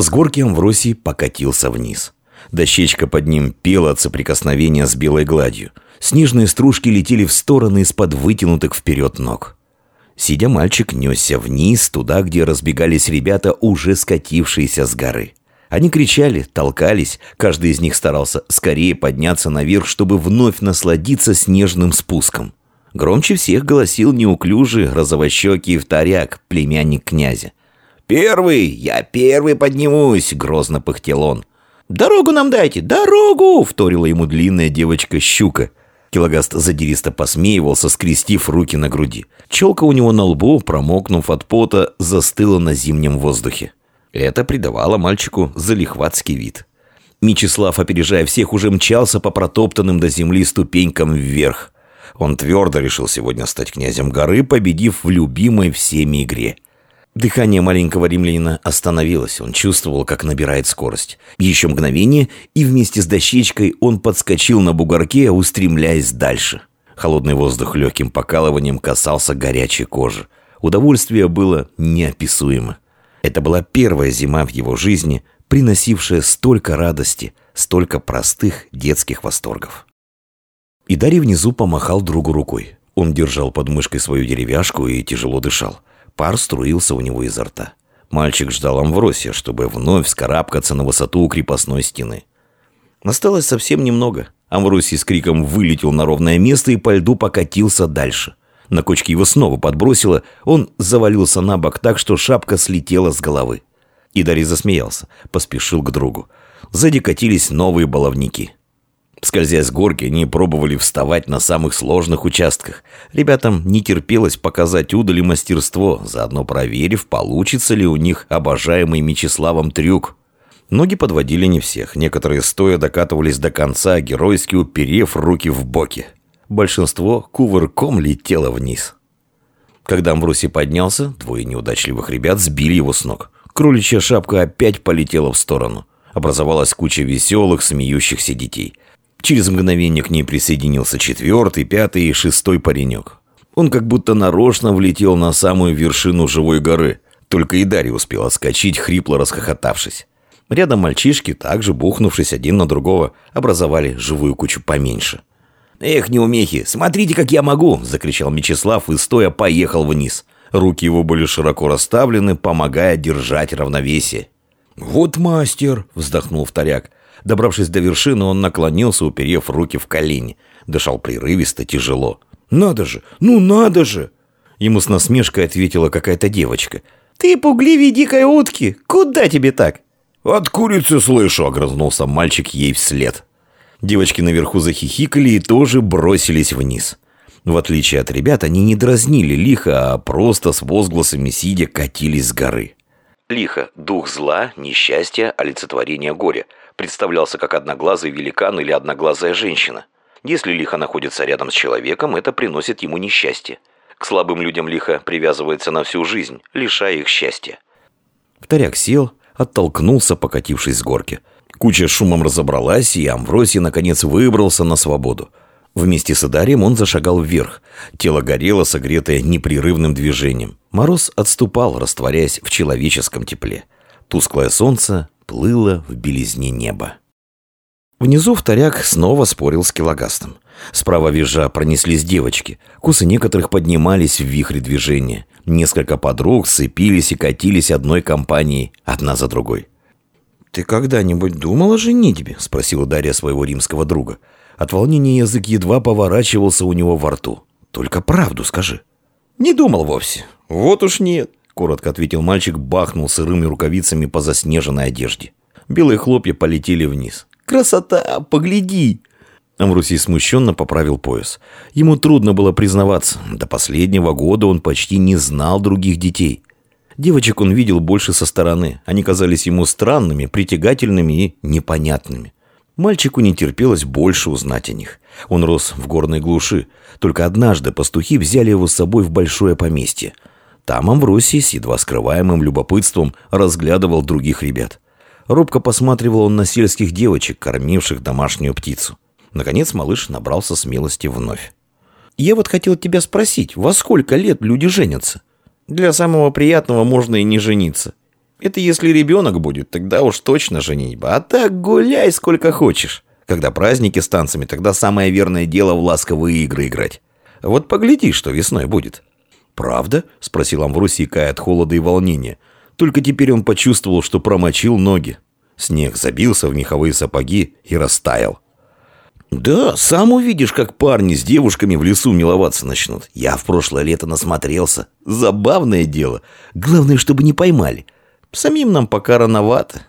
С горки Амвросий покатился вниз. Дощечка под ним пела от соприкосновения с белой гладью. Снежные стружки летели в стороны из-под вытянутых вперед ног. Сидя, мальчик несся вниз, туда, где разбегались ребята, уже скатившиеся с горы. Они кричали, толкались, каждый из них старался скорее подняться наверх, чтобы вновь насладиться снежным спуском. Громче всех голосил неуклюжий розовощекий вторяк, племянник князя. «Первый! Я первый поднимусь!» — грозно пыхтел он. «Дорогу нам дайте! Дорогу!» — вторила ему длинная девочка-щука. Килогаст задиристо посмеивался, скрестив руки на груди. Челка у него на лбу, промокнув от пота, застыла на зимнем воздухе. Это придавало мальчику залихватский вид. Мечислав, опережая всех, уже мчался по протоптанным до земли ступенькам вверх. Он твердо решил сегодня стать князем горы, победив в любимой всеми игре. Дыхание маленького римлянина остановилось. Он чувствовал, как набирает скорость. Еще мгновение, и вместе с дощечкой он подскочил на бугорке, устремляясь дальше. Холодный воздух легким покалыванием касался горячей кожи. Удовольствие было неописуемо. Это была первая зима в его жизни, приносившая столько радости, столько простых детских восторгов. И Дарья внизу помахал другу рукой. Он держал под мышкой свою деревяшку и тяжело дышал. Пар струился у него изо рта. Мальчик ждал Амвросия, чтобы вновь вскарабкаться на высоту крепостной стены. Осталось совсем немного. Амвросий с криком вылетел на ровное место и по льду покатился дальше. На кочке его снова подбросило, он завалился на бок так, что шапка слетела с головы. И Дарий засмеялся, поспешил к другу. Сзади катились новые баловники. Скользя с горки, они пробовали вставать на самых сложных участках. Ребятам не терпелось показать удаль и мастерство, заодно проверив, получится ли у них обожаемый Мечиславом трюк. Ноги подводили не всех. Некоторые стоя докатывались до конца, геройски уперев руки в боки. Большинство кувырком летело вниз. Когда Амбрусий поднялся, двое неудачливых ребят сбили его с ног. Кроличья шапка опять полетела в сторону. Образовалась куча веселых, смеющихся детей – Через мгновение к ней присоединился четвертый, пятый и шестой паренек. Он как будто нарочно влетел на самую вершину живой горы. Только и Дарья успел отскочить, хрипло расхохотавшись. Рядом мальчишки, также бухнувшись один на другого, образовали живую кучу поменьше. «Эх, неумехи, смотрите, как я могу!» – закричал Мечислав и стоя поехал вниз. Руки его были широко расставлены, помогая держать равновесие. «Вот мастер!» – вздохнул вторяк. Добравшись до вершины, он наклонился, уперев руки в колени. Дышал прерывисто, тяжело. «Надо же! Ну надо же!» Ему с насмешкой ответила какая-то девочка. «Ты пугливей дикой утки! Куда тебе так?» «От курицы слышу!» — огрызнулся мальчик ей вслед. Девочки наверху захихикали и тоже бросились вниз. В отличие от ребят, они не дразнили лихо, а просто с возгласами сидя катились с горы. Лихо – дух зла, несчастья, олицетворение горя – представлялся как одноглазый великан или одноглазая женщина. Если лихо находится рядом с человеком, это приносит ему несчастье. К слабым людям лихо привязывается на всю жизнь, лишая их счастья. Вторяк сел, оттолкнулся, покатившись с горки. Куча шумом разобралась, и Амвросий, наконец, выбрался на свободу. Вместе с Идарием он зашагал вверх. Тело горело, согретое непрерывным движением. Мороз отступал, растворяясь в человеческом тепле. Тусклое солнце плыло в белизне неба. Внизу вторяк снова спорил с килогастом. Справа визжа пронеслись девочки. Кусы некоторых поднимались в вихре движения. Несколько подруг сцепились и катились одной компанией, одна за другой. «Ты когда-нибудь думал о женитьбе?» – спросила Дарья своего римского друга. От волнения язык едва поворачивался у него во рту. «Только правду скажи». «Не думал вовсе. Вот уж нет коротко ответил мальчик, бахнул сырыми рукавицами по заснеженной одежде. Белые хлопья полетели вниз. «Красота! Погляди!» Амрусий смущенно поправил пояс. Ему трудно было признаваться. До последнего года он почти не знал других детей. Девочек он видел больше со стороны. Они казались ему странными, притягательными и непонятными. Мальчику не терпелось больше узнать о них. Он рос в горной глуши. Только однажды пастухи взяли его с собой в большое поместье – там с едва скрываемым любопытством разглядывал других ребят. Робко посматривал он на сельских девочек, кормивших домашнюю птицу. Наконец малыш набрался смелости вновь. «Я вот хотел тебя спросить, во сколько лет люди женятся?» «Для самого приятного можно и не жениться». Это если ребенок будет, тогда уж точно женитьба. А так гуляй сколько хочешь. Когда праздники с танцами, тогда самое верное дело в ласковые игры играть. Вот погляди, что весной будет». «Правда?» – спросил Амвросий, кая от холода и волнения. Только теперь он почувствовал, что промочил ноги. Снег забился в меховые сапоги и растаял. «Да, сам увидишь, как парни с девушками в лесу миловаться начнут. Я в прошлое лето насмотрелся. Забавное дело. Главное, чтобы не поймали. Самим нам пока рановато».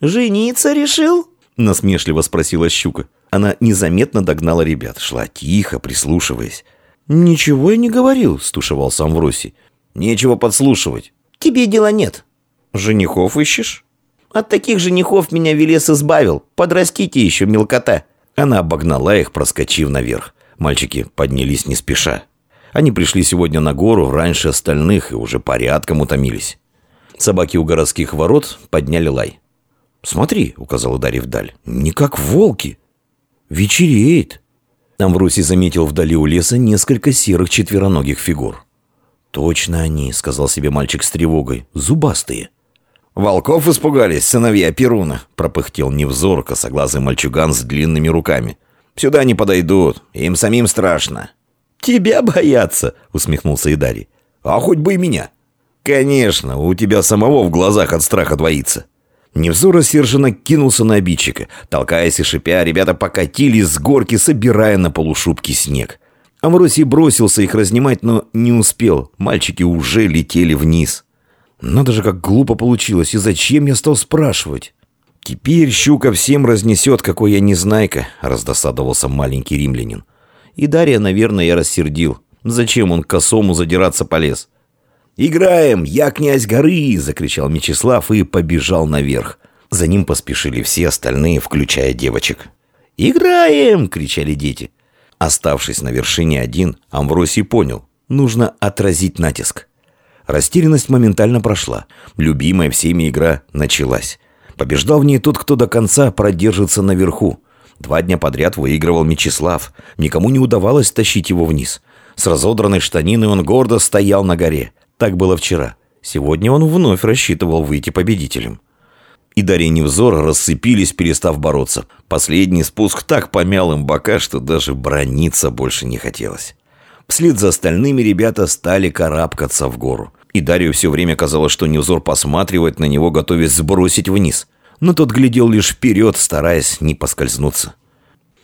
«Жениться решил?» – насмешливо спросила щука. Она незаметно догнала ребят, шла тихо, прислушиваясь. «Ничего я не говорил», – стушевался Амвросий. «Нечего подслушивать». «Тебе дела нет». «Женихов ищешь?» «От таких женихов меня Велес избавил. Подрастите еще, мелкота». Она обогнала их, проскочив наверх. Мальчики поднялись не спеша. Они пришли сегодня на гору раньше остальных и уже порядком утомились. Собаки у городских ворот подняли лай. «Смотри», — указала Дарья вдаль, — «не как волки. Вечереет». Амвросий заметил вдали у леса несколько серых четвероногих фигур. «Точно они», — сказал себе мальчик с тревогой, — «зубастые». «Волков испугались, сыновья Перуна», — пропыхтел невзор, косоглазый мальчуган с длинными руками. «Сюда не подойдут, им самим страшно». «Тебя боятся», — усмехнулся Идарий. «А хоть бы и меня». «Конечно, у тебя самого в глазах от страха двоится». Невзор рассерженно кинулся на обидчика. Толкаясь и шипя, ребята покатились с горки, собирая на полушубке снег. Амросий бросился их разнимать, но не успел. Мальчики уже летели вниз. Надо же, как глупо получилось, и зачем я стал спрашивать? Теперь щука всем разнесет, какой я незнайка, раздосадовался маленький римлянин. И Дарья, наверное, я рассердил. Зачем он к косому задираться полез? «Играем! Я князь горы!» — закричал Мечислав и побежал наверх. За ним поспешили все остальные, включая девочек. «Играем!» — кричали дети. Оставшись на вершине один, Амвросий понял. Нужно отразить натиск. Растерянность моментально прошла. Любимая всеми игра началась. Побеждал в ней тот, кто до конца продержится наверху. Два дня подряд выигрывал Мечислав. Никому не удавалось тащить его вниз. С разодранной штаниной он гордо стоял на горе. Так было вчера. Сегодня он вновь рассчитывал выйти победителем. И Дарья Невзор рассыпились, перестав бороться. Последний спуск так помял им бока, что даже брониться больше не хотелось. Вслед за остальными ребята стали карабкаться в гору. И Дарью все время казалось, что Невзор посматривает на него, готовясь сбросить вниз. Но тот глядел лишь вперед, стараясь не поскользнуться.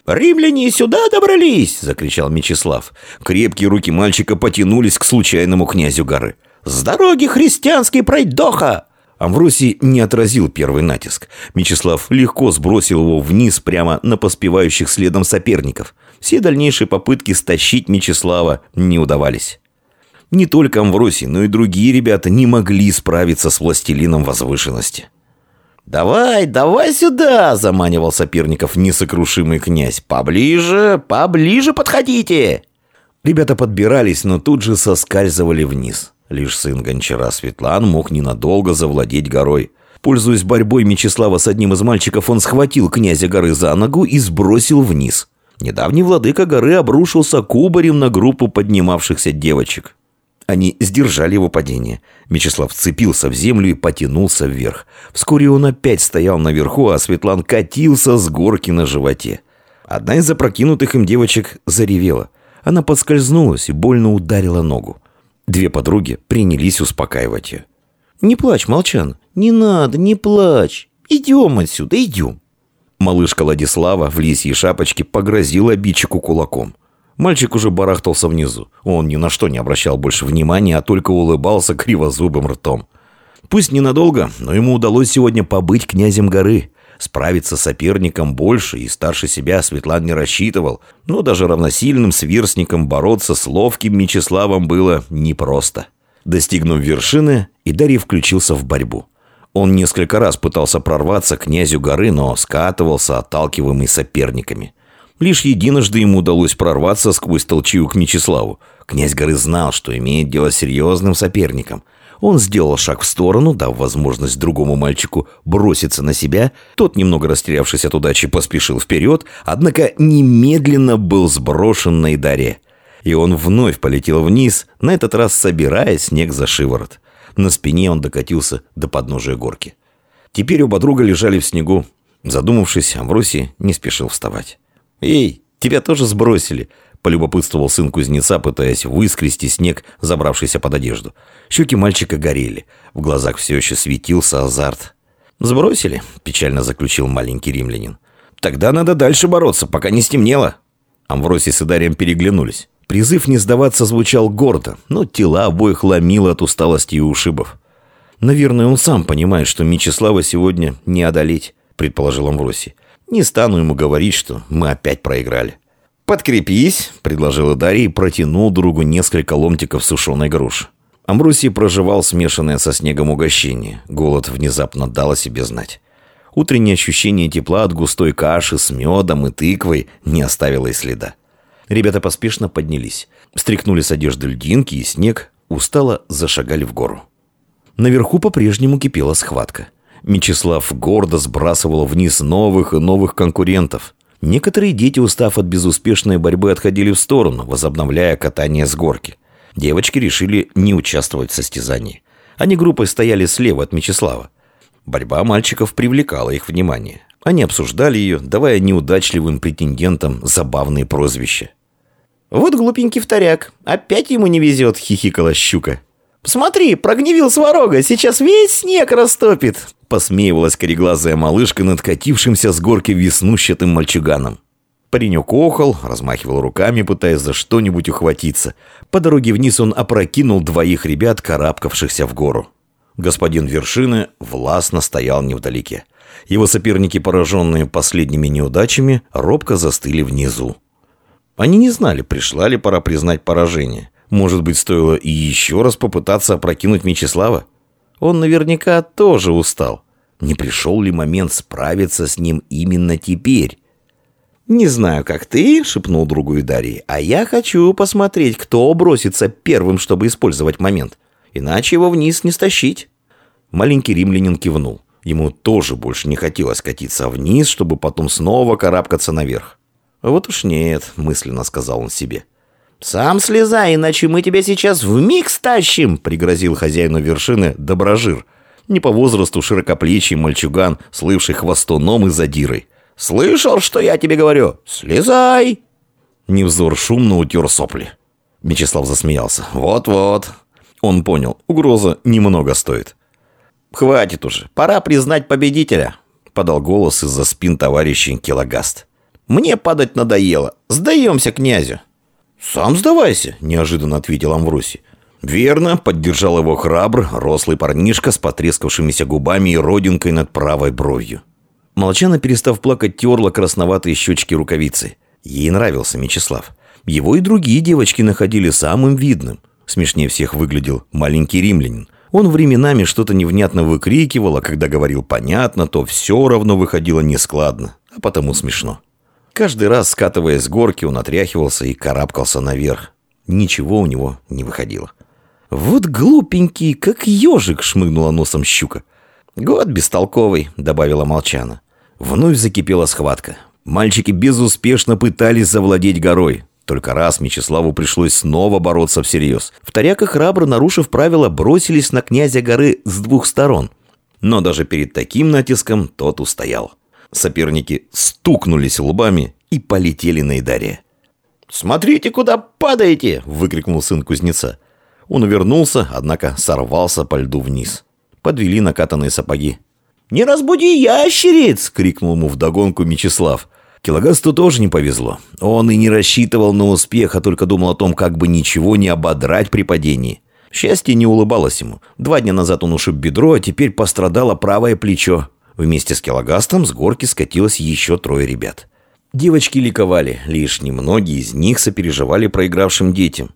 «Римляне сюда добрались!» – закричал Мечислав. Крепкие руки мальчика потянулись к случайному князю горы. «С дороги христианский пройдоха!» Амвросий не отразил первый натиск. Мечислав легко сбросил его вниз прямо на поспевающих следом соперников. Все дальнейшие попытки стащить Мечислава не удавались. Не только Амвросий, но и другие ребята не могли справиться с властелином возвышенности. «Давай, давай сюда!» – заманивал соперников несокрушимый князь. «Поближе, поближе подходите!» Ребята подбирались, но тут же соскальзывали вниз. Лишь сын гончара Светлан мог ненадолго завладеть горой. Пользуясь борьбой Мечислава с одним из мальчиков, он схватил князя горы за ногу и сбросил вниз. Недавний владыка горы обрушился кубарем на группу поднимавшихся девочек. Они сдержали его падение. Мечислав цепился в землю и потянулся вверх. Вскоре он опять стоял наверху, а Светлан катился с горки на животе. Одна из запрокинутых им девочек заревела. Она подскользнулась и больно ударила ногу. Две подруги принялись успокаивать ее. «Не плачь, Молчан, не надо, не плачь. Идем отсюда, идем». Малышка Владислава в лисьей шапочке погрозила обидчику кулаком. Мальчик уже барахтался внизу. Он ни на что не обращал больше внимания, а только улыбался кривозубым ртом. Пусть ненадолго, но ему удалось сегодня побыть князем горы. Справиться с соперником больше и старше себя Светлан не рассчитывал, но даже равносильным сверстником бороться с ловким Мечиславом было непросто. Достигнув вершины, Идарий включился в борьбу. Он несколько раз пытался прорваться к князю горы, но скатывался, отталкиваемый соперниками. Лишь единожды ему удалось прорваться сквозь толчью к Мечиславу. Князь горы знал, что имеет дело с серьезным соперником – он сделал шаг в сторону, дав возможность другому мальчику броситься на себя. Тот, немного растерявшись от удачи, поспешил вперед, однако немедленно был сброшен на Идаре. И он вновь полетел вниз, на этот раз собирая снег за шиворот. На спине он докатился до подножия горки. Теперь оба друга лежали в снегу. Задумавшись, Амвросий не спешил вставать. «Эй, тебя тоже сбросили!» — полюбопытствовал сын кузнеца, пытаясь выскрести снег, забравшийся под одежду. Щеки мальчика горели. В глазах все еще светился азарт. «Сбросили?» — печально заключил маленький римлянин. «Тогда надо дальше бороться, пока не стемнело». Амвросий с Идарием переглянулись. Призыв не сдаваться звучал гордо, но тела обоих ломило от усталости и ушибов. «Наверное, он сам понимает, что Мечислава сегодня не одолеть», — предположил Амвросий. «Не стану ему говорить, что мы опять проиграли». «Подкрепись», — предложила Дарья и протянул другу несколько ломтиков сушеной груши. Амбросий проживал смешанное со снегом угощение. Голод внезапно дал о себе знать. Утреннее ощущение тепла от густой каши с медом и тыквой не оставило и следа. Ребята поспешно поднялись. Стряхнули с одежды льдинки и снег, устало зашагали в гору. Наверху по-прежнему кипела схватка. Мечислав гордо сбрасывал вниз новых и новых конкурентов. Некоторые дети, устав от безуспешной борьбы, отходили в сторону, возобновляя катание с горки. Девочки решили не участвовать в состязании. Они группой стояли слева от Мечислава. Борьба мальчиков привлекала их внимание. Они обсуждали ее, давая неудачливым претендентам забавные прозвища. «Вот глупенький вторяк. Опять ему не везет», — хихикала щука. «Смотри, прогневил сварога, сейчас весь снег растопит», — посмеивалась кореглазая малышка над катившимся с горки веснущатым мальчуганом. Паренек охал, размахивал руками, пытаясь за что-нибудь ухватиться. По дороге вниз он опрокинул двоих ребят, карабкавшихся в гору. Господин вершины властно стоял невдалеке. Его соперники, пораженные последними неудачами, робко застыли внизу. Они не знали, пришла ли пора признать поражение. Может быть, стоило и еще раз попытаться опрокинуть Мечислава? Он наверняка тоже устал. Не пришел ли момент справиться с ним именно теперь? «Не знаю, как ты», — шепнул другу Дарьи, «а я хочу посмотреть, кто бросится первым, чтобы использовать момент. Иначе его вниз не стащить». Маленький римлянин кивнул. Ему тоже больше не хотелось катиться вниз, чтобы потом снова карабкаться наверх. «Вот уж нет», — мысленно сказал он себе. «Сам слезай, иначе мы тебя сейчас в миг стащим», — пригрозил хозяину вершины Доброжир. Не по возрасту широкоплечий мальчуган, слывший хвостоном и задирой. «Слышал, что я тебе говорю? Слезай!» Невзор шумно утер сопли. Мечислав засмеялся. «Вот-вот». Он понял, угроза немного стоит. «Хватит уже, пора признать победителя», — подал голос из-за спин товарища Килогаст. «Мне падать надоело. Сдаемся князю». «Сам сдавайся», — неожиданно ответил Амвросий. «Верно», — поддержал его храбр, рослый парнишка с потрескавшимися губами и родинкой над правой бровью. Молчана, перестав плакать, терла красноватые щечки рукавицы. Ей нравился Мечислав. Его и другие девочки находили самым видным. Смешнее всех выглядел маленький римлянин. Он временами что-то невнятно выкрикивал, а когда говорил понятно, то все равно выходило нескладно, а потому смешно. Каждый раз, скатываясь с горки, он отряхивался и карабкался наверх. Ничего у него не выходило. «Вот глупенький, как ежик!» — шмыгнула носом щука. «Год бестолковый», — добавила Молчана. Вновь закипела схватка. Мальчики безуспешно пытались завладеть горой. Только раз Мечиславу пришлось снова бороться всерьез. Вторяк и храбро, нарушив правила, бросились на князя горы с двух сторон. Но даже перед таким натиском тот устоял. Соперники стукнулись лбами и полетели на Идаре. «Смотрите, куда падаете!» — выкрикнул сын кузнеца. Он увернулся, однако сорвался по льду вниз. Подвели накатанные сапоги. «Не разбуди ящериц!» — крикнул ему вдогонку Мечислав. Килогасту тоже не повезло. Он и не рассчитывал на успех, а только думал о том, как бы ничего не ободрать при падении. Счастье не улыбалось ему. Два дня назад он ушиб бедро, а теперь пострадало правое плечо. Вместе с Килогастом с горки скатилось еще трое ребят. Девочки ликовали, лишь немногие из них сопереживали проигравшим детям.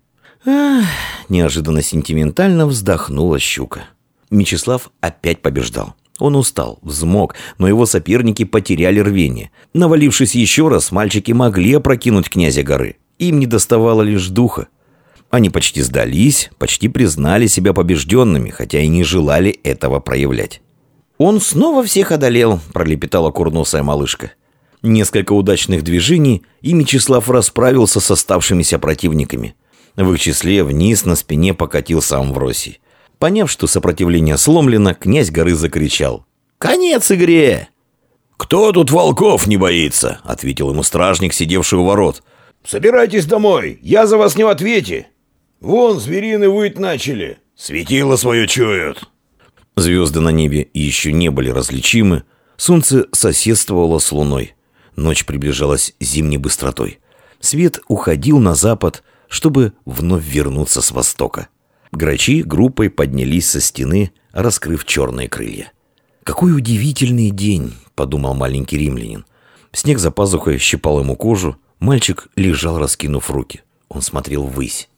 «Ах!» – неожиданно сентиментально вздохнула щука. Мечислав опять побеждал. Он устал, взмок, но его соперники потеряли рвение. Навалившись еще раз, мальчики могли опрокинуть князя горы. Им не доставало лишь духа. Они почти сдались, почти признали себя побежденными, хотя и не желали этого проявлять. «Он снова всех одолел», – пролепетала курносая малышка. Несколько удачных движений, и Мечислав расправился с оставшимися противниками. В их числе вниз на спине покатился Амвросий. Поняв, что сопротивление сломлено, князь горы закричал. «Конец игре!» «Кто тут волков не боится?» — ответил ему стражник, сидевший у ворот. «Собирайтесь домой, я за вас не в ответе. Вон зверины выть начали, светило свое чуют». Звезды на небе еще не были различимы, солнце соседствовало с луной. Ночь приближалась зимней быстротой. Свет уходил на запад, чтобы вновь вернуться с востока. Грачи группой поднялись со стены, раскрыв черные крылья. «Какой удивительный день!» — подумал маленький римлянин. Снег за пазухой щипал ему кожу, мальчик лежал, раскинув руки. Он смотрел ввысь.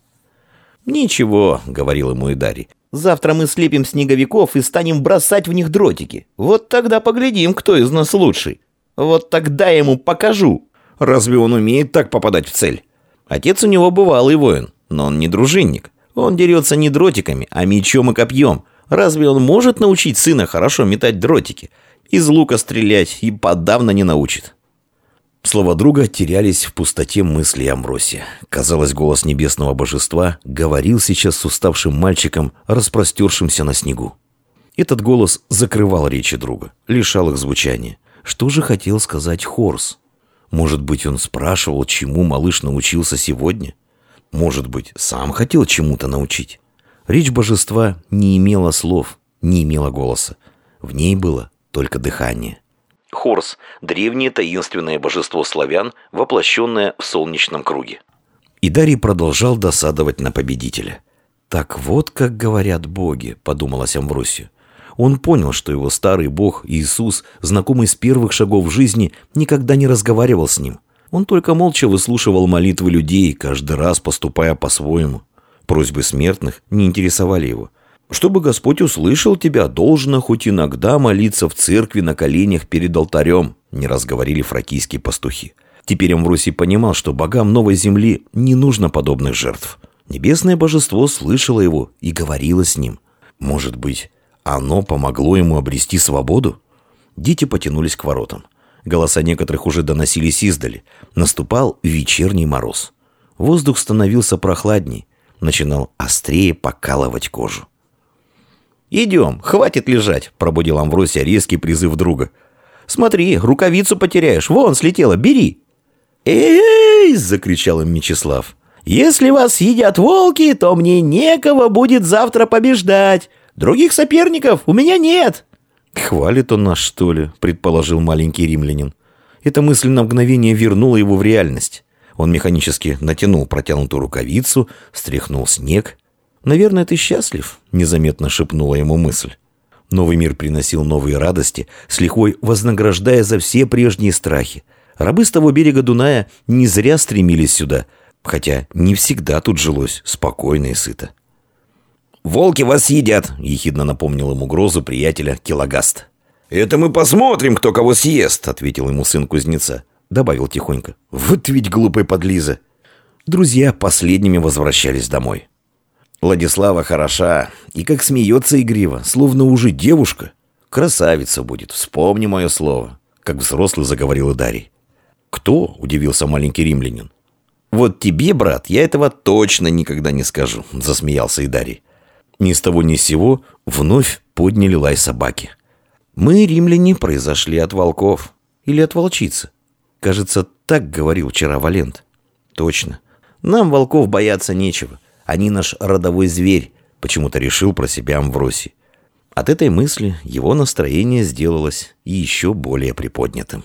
«Ничего», — говорил ему Идари, — «завтра мы слепим снеговиков и станем бросать в них дротики. Вот тогда поглядим, кто из нас лучший. Вот тогда я ему покажу. Разве он умеет так попадать в цель?» Отец у него бывалый воин, но он не дружинник. Он дерется не дротиками, а мечом и копьем. Разве он может научить сына хорошо метать дротики? Из лука стрелять и подавно не научит. Слова друга терялись в пустоте мысли Амбросия. Казалось, голос небесного божества говорил сейчас с уставшим мальчиком, распростершимся на снегу. Этот голос закрывал речи друга, лишал их звучания. Что же хотел сказать Хорс? Может быть, он спрашивал, чему малыш научился сегодня? Может быть, сам хотел чему-то научить? Речь божества не имела слов, не имела голоса. В ней было только дыхание. Хорс – древнее таинственное божество славян, воплощенное в солнечном круге. И Дарий продолжал досадовать на победителя. «Так вот, как говорят боги», – подумалось Амвросию. Он понял, что его старый бог Иисус, знакомый с первых шагов жизни, никогда не разговаривал с ним. Он только молча выслушивал молитвы людей, каждый раз поступая по-своему. Просьбы смертных не интересовали его. Чтобы Господь услышал тебя, должно хоть иногда молиться в церкви на коленях перед алтарем, не раз говорили фракийские пастухи. Теперь Амвросий понимал, что богам новой земли не нужно подобных жертв. Небесное божество слышало его и говорило с ним. Может быть, оно помогло ему обрести свободу? Дети потянулись к воротам. Голоса некоторых уже доносились издали. Наступал вечерний мороз. Воздух становился прохладней. Начинал острее покалывать кожу. «Идем, хватит лежать», — пробудил Амвросия резкий призыв друга. «Смотри, рукавицу потеряешь. Вон, слетела, бери». «Эй!» — закричал им Мечислав. «Если вас съедят волки, то мне некого будет завтра побеждать. Других соперников у меня нет!» «Хвалит он нас, что ли?» – предположил маленький римлянин. Эта мысль на мгновение вернула его в реальность. Он механически натянул протянутую рукавицу, стряхнул снег. «Наверное, ты счастлив?» – незаметно шепнула ему мысль. Новый мир приносил новые радости, с лихвой вознаграждая за все прежние страхи. Рабы с того берега Дуная не зря стремились сюда, хотя не всегда тут жилось спокойно и сыто. «Волки вас съедят», — ехидно напомнил ему угрозу приятеля Килогаст. «Это мы посмотрим, кто кого съест», — ответил ему сын кузнеца. Добавил тихонько. «Вот ведь глупый подлиза». Друзья последними возвращались домой. Владислава хороша, и как смеется игриво, словно уже девушка. Красавица будет, вспомни мое слово, как взрослый заговорил Дарий. «Кто?» – удивился маленький римлянин. «Вот тебе, брат, я этого точно никогда не скажу», – засмеялся Идарий. Ни с того ни с сего вновь подняли лай собаки. Мы, римляне, произошли от волков. Или от волчицы. Кажется, так говорил вчера Валент. Точно. Нам волков бояться нечего. Они наш родовой зверь, почему-то решил про себя Амвросий. От этой мысли его настроение сделалось еще более приподнятым.